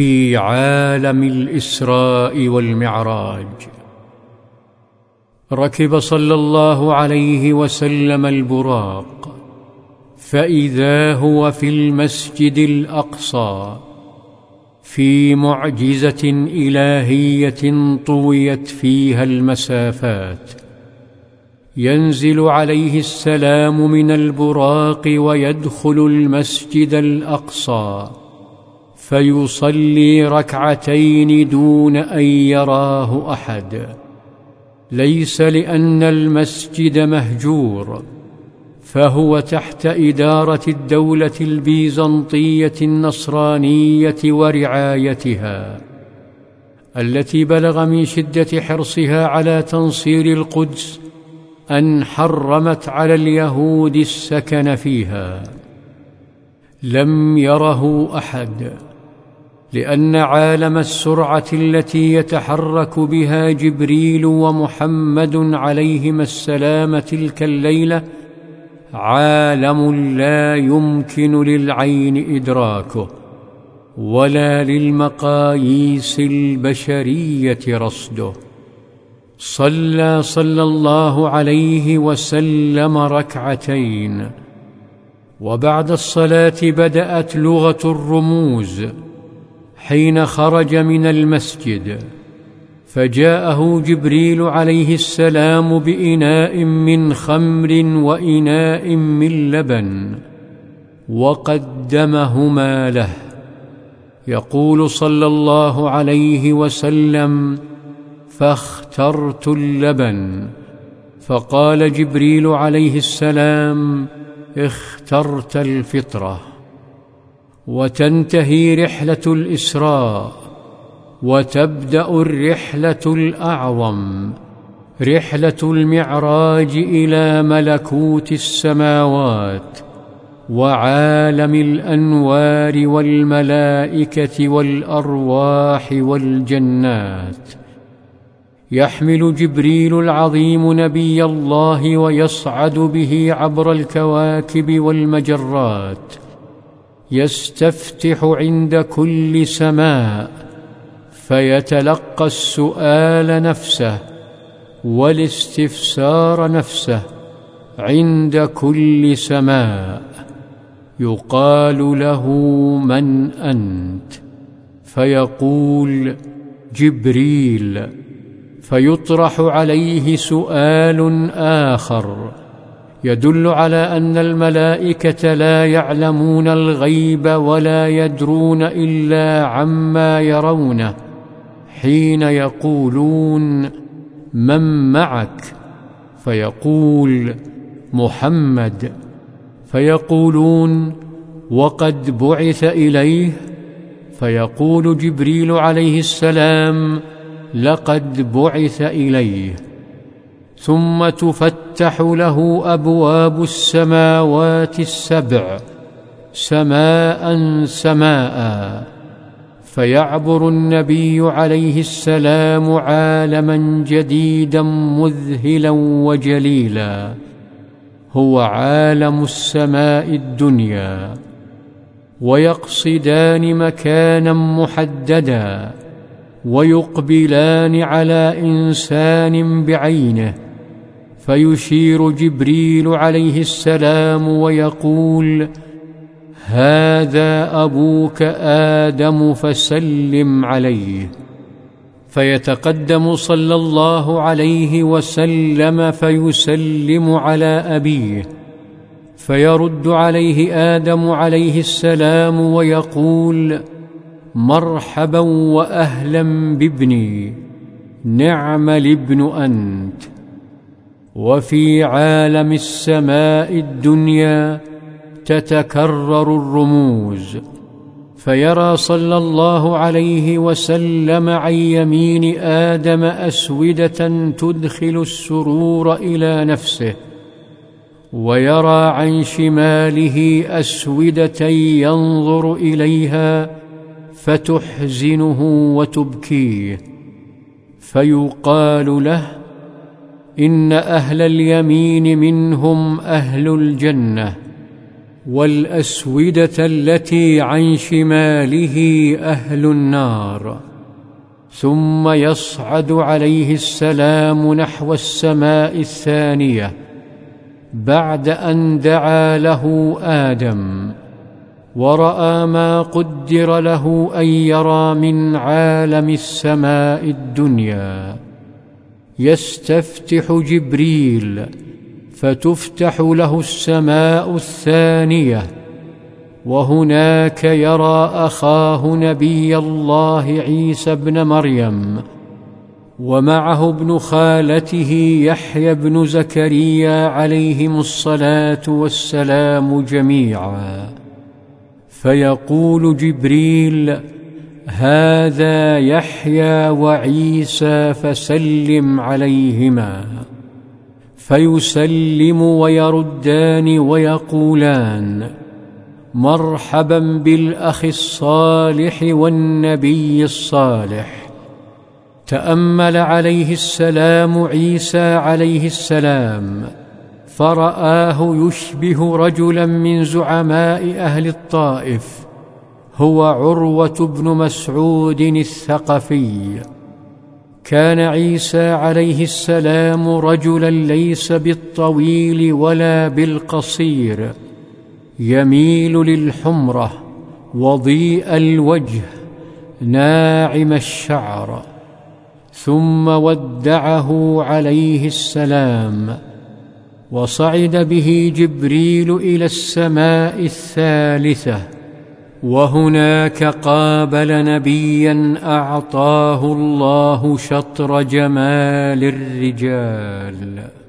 في عالم الإسراء والمعراج. ركب صلى الله عليه وسلم البراق فإذا هو في المسجد الأقصى في معجزة إلهية طويت فيها المسافات. ينزل عليه السلام من البراق ويدخل المسجد الأقصى. فيصلي ركعتين دون أن يراه أحد. ليس لأن المسجد مهجور فهو تحت إدارة الدولة البيزنطية النصرانية ورعايتها التي بلغ من شدة حرصها على تنصير القدس أن حرمت على اليهود السكن فيها. لم يره أحد. لأن عالم السرعة التي يتحرك بها جبريل ومحمد عليهما السلام تلك الليلة عالم لا يمكن للعين إدراكه ولا للمقاييس البشرية رصده. صلى صلى الله عليه وسلم ركعتين. وبعد الصلاة بدأت لغة الرموز. حين خرج من المسجد فجاءه جبريل عليه السلام بإناء من خمر وإناء من لبن وقدمهما له. يقول صلى الله عليه وسلم فاخترت اللبن. فقال جبريل عليه السلام اخترت الفطرة. وتنتهي رحلة الإسراء وتبدأ الرحلة الأعظم رحلة المعراج إلى ملكوت السماوات وعالم الأنوار والملائكة والأرواح والجنات. يحمل جبريل العظيم نبي الله ويصعد به عبر الكواكب والمجرات يستفتح عند كل سماء فيتلقى السؤال نفسه والاستفسار نفسه عند كل سماء يقال له من أنت فيقول جبريل فيطرح عليه سؤال آخر يدل على أن الملائكة لا يعلمون الغيب ولا يدرون إلا عما يرونه حين يقولون من معك؟ فيقول محمد. فيقولون وقد بعث إليه. فيقول جبريل عليه السلام لقد بعث إليه. ثم تفتح له أبواب السماوات السبع سماء سماء فيعبر النبي عليه السلام عالما جديدا مذهلا وجليلا هو عالم السماء الدنيا ويقصدان مكانا محددا ويقبلان على إنسان بعينه فيشير جبريل عليه السلام ويقول هذا أبوك آدم فسلم عليه. فيتقدم صلى الله عليه وسلم فيسلم على أبيه. فيرد عليه آدم عليه السلام ويقول مرحبا وأهلا بابني نعم الابن أنت. وفي عالم السماء الدنيا تتكرر الرموز. فيرى صلى الله عليه وسلم عن يمين آدم أسودة تدخل السرور إلى نفسه ويرى عن شماله أسودة ينظر إليها فتحزنه وتبكيه. فيقال له إن أهل اليمين منهم أهل الجنة والأسودة التي عن شماله أهل النار. ثم يصعد عليه السلام نحو السماء الثانية بعد أن دعا له آدم ورأى ما قدر له أن يرى من عالم السماء الدنيا. يستفتح جبريل فتفتح له السماء الثانية. وهناك يرى أخاه نبي الله عيسى ابن مريم ومعه ابن خالته يحيى بن زكريا عليهم الصلاة والسلام جميعا. فيقول جبريل هذا يحيى وعيسى فسلم عليهما فيسلم ويردان ويقولان مرحبا بالأخ الصالح والنبي الصالح. تأمل عليه السلام عيسى عليه السلام فرآه يشبه رجلا من زعماء أهل الطائف هو عروة بن مسعود الثقفي. كان عيسى عليه السلام رجلا ليس بالطويل ولا بالقصير. يميل للحمرة وضيء الوجه ناعم الشعر. ثم ودعه عليه السلام. وصعد به جبريل إلى السماء الثالثة. وهناك قابل نبيا أعطاه الله شطر جمال الرجال.